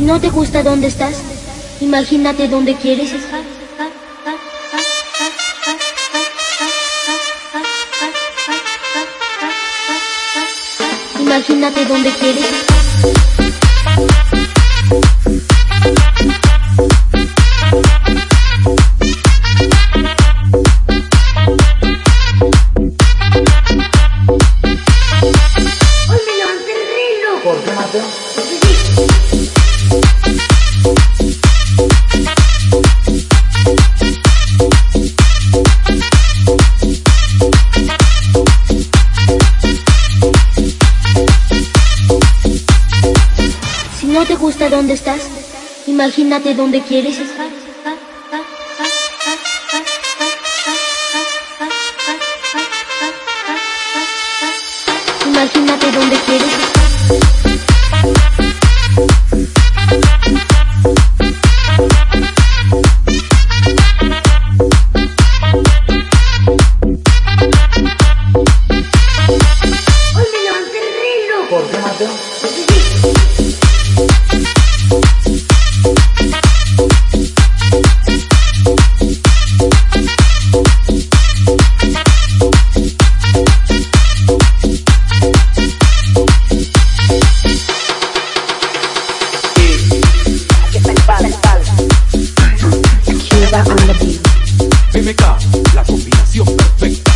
Si no te gusta dónde estás, imagínate dónde quieres estar. Imagínate dónde quieres. ¿Por qué, Mateo? Si no te gusta dónde estás, imagínate dónde quieres estar. Imagínate dónde quieres estar. Hoy me levanté re loco. ¿Por qué, Mateo? BMK, la combinación perfecta.